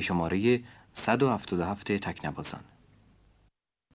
شماره 177 تکنوازان.